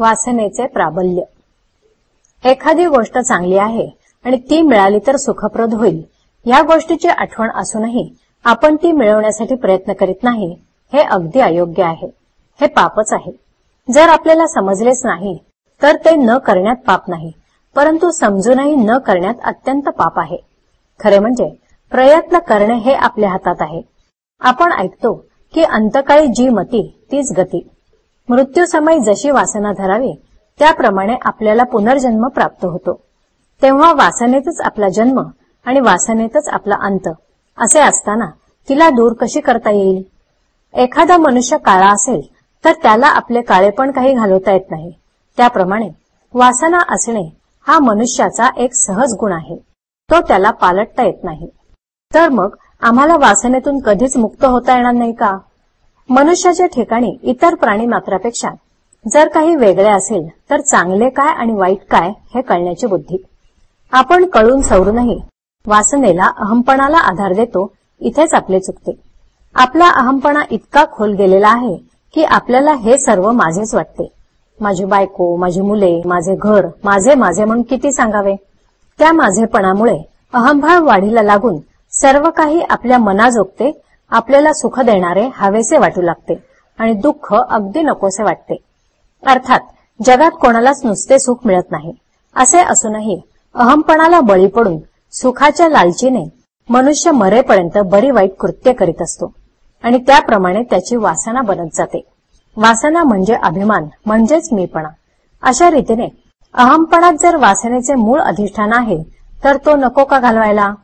वासनेचे प्राबल्य. एखादी गोष्ट चांगली आहे आणि ती मिळाली तर सुखप्रद होईल. या गोष्टीची आठवण असूनही आपण ती मिळवण्यासाठी प्रयत्न करीत नाही हे अगदी अयोग्य आहे. हे पापच आहे. जर आपल्याला समजलेच नाही तर ते न करण्यात पाप नाही परंतु समजूनही न करण्यात अत्यंत पाप आहे. खरे म्हणजे प्रयत्न करणे हे आपल्या हातात आहे. आपण ऐकतो की अंतकाळी जी मती तीच गती. मृत्यूसमयी जशी वासना धरावी त्याप्रमाणे आपल्याला पुनर्जन्म प्राप्त होतो. तेव्हा वासनेतच आपला जन्म आणि वासनेतच आपला अंत असे असताना तिला दूर कशी करता येईल? एखादा मनुष्य काळा असेल तर त्याला आपले काळेपण काही घालवता येत नाही. त्याप्रमाणे वासना असणे हा मनुष्याचा एक सहज गुण आहे. तो त्याला पालटता येत नाही. तर मग आम्हाला वासनेतून कधीच मुक्त होता येणार नाही का? मनुष्याच्या ठिकाणी इतर प्राणी मात्रापेक्षा जर काही वेगळे असेल तर चांगले काय आणि वाईट काय हे कळण्याची बुद्धी. आपण कळून सवरूनही वासनेला अहमपणाला आधार देतो इथेच आपले चुकते. आपला अहमपणा इतका खोल गेलेला आहे की आपल्याला हे सर्व माझेच वाटते. माझी बायको माझी मुले माझे घर माझे माझे म्हणून किती सांगावे? त्या माझेपणामुळे अहंभाव वाढीला लागून सर्व काही आपल्या मनाजोगते आपल्याला सुख देणारे हवेसे वाटू लागते आणि दुःख अगदी नकोसे वाटते. अर्थात जगात कोणालाच नुसते सुख मिळत नाही. असे असूनही अहमपणाला बळी पडून सुखाच्या लालचीने मनुष्य मरेपर्यंत बरी वाईट कृत्य करीत असतो. आणि त्याप्रमाणे त्याची वासना बनत जाते. वासना म्हणजे अभिमान म्हणजेच मीपणा. अशा रीतीने अहमपणात जर वासनेचे मूळ अधिष्ठान आहे तर तो नको का घालवायला?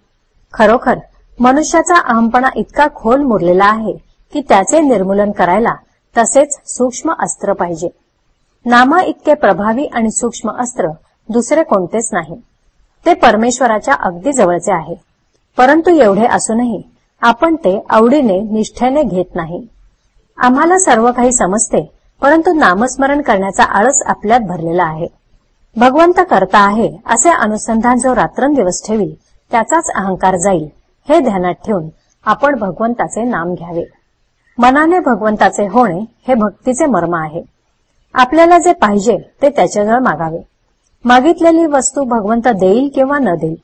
खरोखर मनुष्याचा अहमपणा इतका खोल मुरलेला आहे की त्याचे निर्मूलन करायला तसेच सूक्ष्म अस्त्र पाहिजे. नामा इतके प्रभावी आणि सूक्ष्म अस्त्र दुसरे कोणतेच नाही. ते परमेश्वराच्या अगदी जवळचे आहे. परंतु एवढे असूनही आपण ते आवडीने निष्ठेने घेत नाही. आम्हाला सर्व काही समजते परंतु नामस्मरण करण्याचा आळस आपल्यात भरलेला आहे. भगवंत करता आहे असे अनुसंधान जो रात्रंदिवस ठेवी त्याचाच अहंकार जाईल. हे ध्यानात ठेवून आपण भगवंताचे नाम घ्यावे. मनाने भगवंताचे होणे हे भक्तीचे मर्म आहे. आपल्याला जे पाहिजे ते त्याच्याजवळ मागावे. मागितलेली वस्तू भगवंत देईल किंवा न देईल.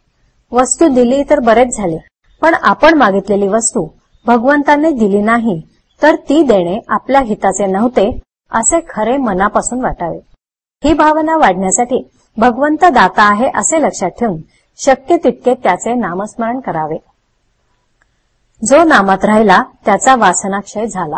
वस्तू दिली तर बरेच झाले पण आपण मागितलेली वस्तू भगवंताने दिली नाही तर ती देणे आपल्या हिताचे नव्हते असे खरे मनापासून वाटावे. ही भावना वाढण्यासाठी भगवंत दाता आहे असे लक्षात ठेवून शक्य तितके त्याचे नामस्मरण करावे. जो नामात राहिला त्याचा वासनाक्षय झाला.